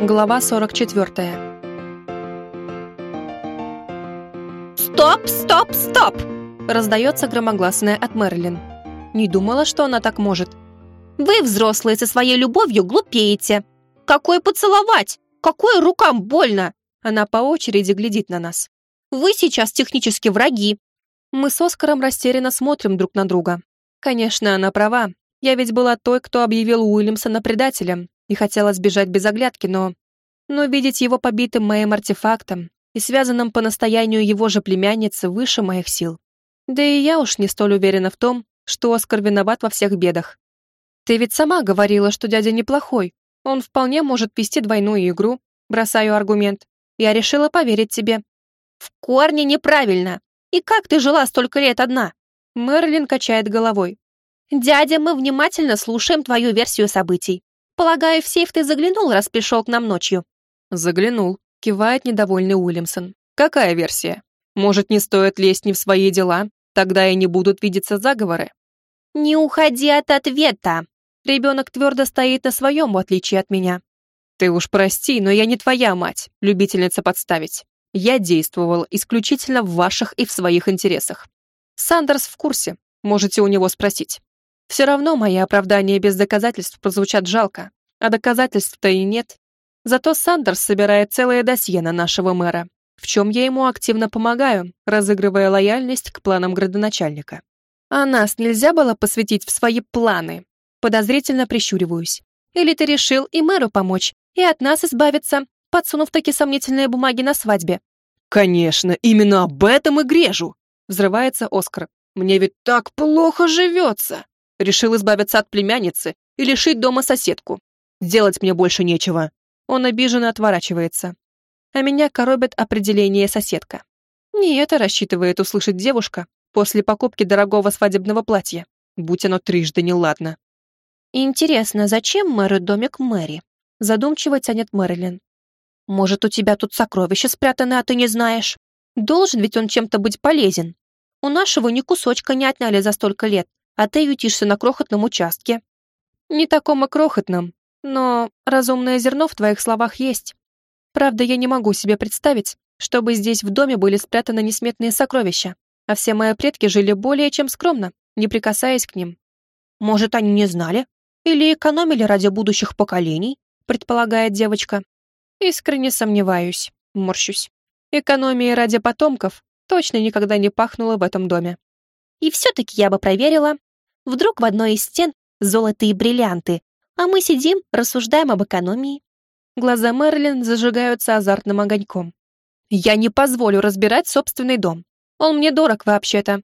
Глава 44. «Стоп, стоп, стоп!» Раздается громогласная от Мэрилин. Не думала, что она так может. «Вы, взрослые, со своей любовью глупеете. Какое поцеловать? Какое рукам больно?» Она по очереди глядит на нас. «Вы сейчас технически враги». Мы с Оскаром растерянно смотрим друг на друга. Конечно, она права. Я ведь была той, кто объявил Уильямсона предателем и хотела сбежать без оглядки, но... Но видеть его побитым моим артефактом и связанным по настоянию его же племянницы выше моих сил. Да и я уж не столь уверена в том, что Оскар виноват во всех бедах. Ты ведь сама говорила, что дядя неплохой. Он вполне может вести двойную игру. Бросаю аргумент. Я решила поверить тебе. В корне неправильно. И как ты жила столько лет одна? Мерлин качает головой. Дядя, мы внимательно слушаем твою версию событий. Полагаю, в сейф ты заглянул, раз пришел к нам ночью. Заглянул, кивает недовольный Уильямсон. Какая версия? Может, не стоит лезть не в свои дела? Тогда и не будут видеться заговоры. Не уходи от ответа. Ребенок твердо стоит на своем, в отличие от меня. Ты уж прости, но я не твоя мать, любительница подставить. Я действовал исключительно в ваших и в своих интересах. Сандерс в курсе, можете у него спросить. Все равно мои оправдания без доказательств прозвучат жалко, а доказательств-то и нет. Зато Сандерс собирает целое досье на нашего мэра, в чем я ему активно помогаю, разыгрывая лояльность к планам градоначальника. А нас нельзя было посвятить в свои планы? Подозрительно прищуриваюсь. Или ты решил и мэру помочь, и от нас избавиться, подсунув такие сомнительные бумаги на свадьбе? Конечно, именно об этом и грежу! Взрывается Оскар. Мне ведь так плохо живется! Решил избавиться от племянницы и лишить дома соседку. Делать мне больше нечего. Он обиженно отворачивается. А меня коробит определение соседка. Не это рассчитывает услышать девушка после покупки дорогого свадебного платья, будь оно трижды неладно. «Интересно, зачем мэру домик Мэри?» Задумчиво тянет Мэрилин. «Может, у тебя тут сокровища спрятаны, а ты не знаешь? Должен ведь он чем-то быть полезен. У нашего ни кусочка не отняли за столько лет, а ты ютишься на крохотном участке. Не таком и крохотном, но разумное зерно в твоих словах есть. Правда, я не могу себе представить, чтобы здесь в доме были спрятаны несметные сокровища, а все мои предки жили более чем скромно, не прикасаясь к ним. Может, они не знали? Или экономили ради будущих поколений? Предполагает девочка. Искренне сомневаюсь, морщусь. Экономии ради потомков точно никогда не пахнуло в этом доме. И все-таки я бы проверила, Вдруг в одной из стен золото и бриллианты, а мы сидим, рассуждаем об экономии. Глаза Мерлин зажигаются азартным огоньком. Я не позволю разбирать собственный дом. Он мне дорог вообще-то.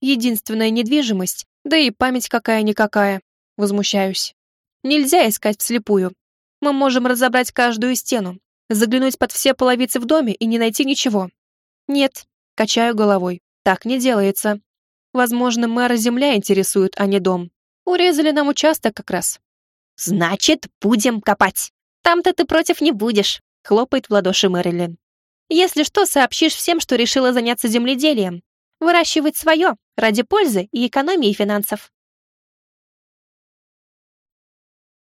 Единственная недвижимость, да и память какая-никакая. Возмущаюсь. Нельзя искать вслепую. Мы можем разобрать каждую стену, заглянуть под все половицы в доме и не найти ничего. Нет, качаю головой. Так не делается. Возможно, мэра земля интересует, а не дом. Урезали нам участок как раз. Значит, будем копать. Там-то ты против не будешь, хлопает в ладоши Мэрилин. Если что, сообщишь всем, что решила заняться земледелием. Выращивать свое, ради пользы и экономии финансов.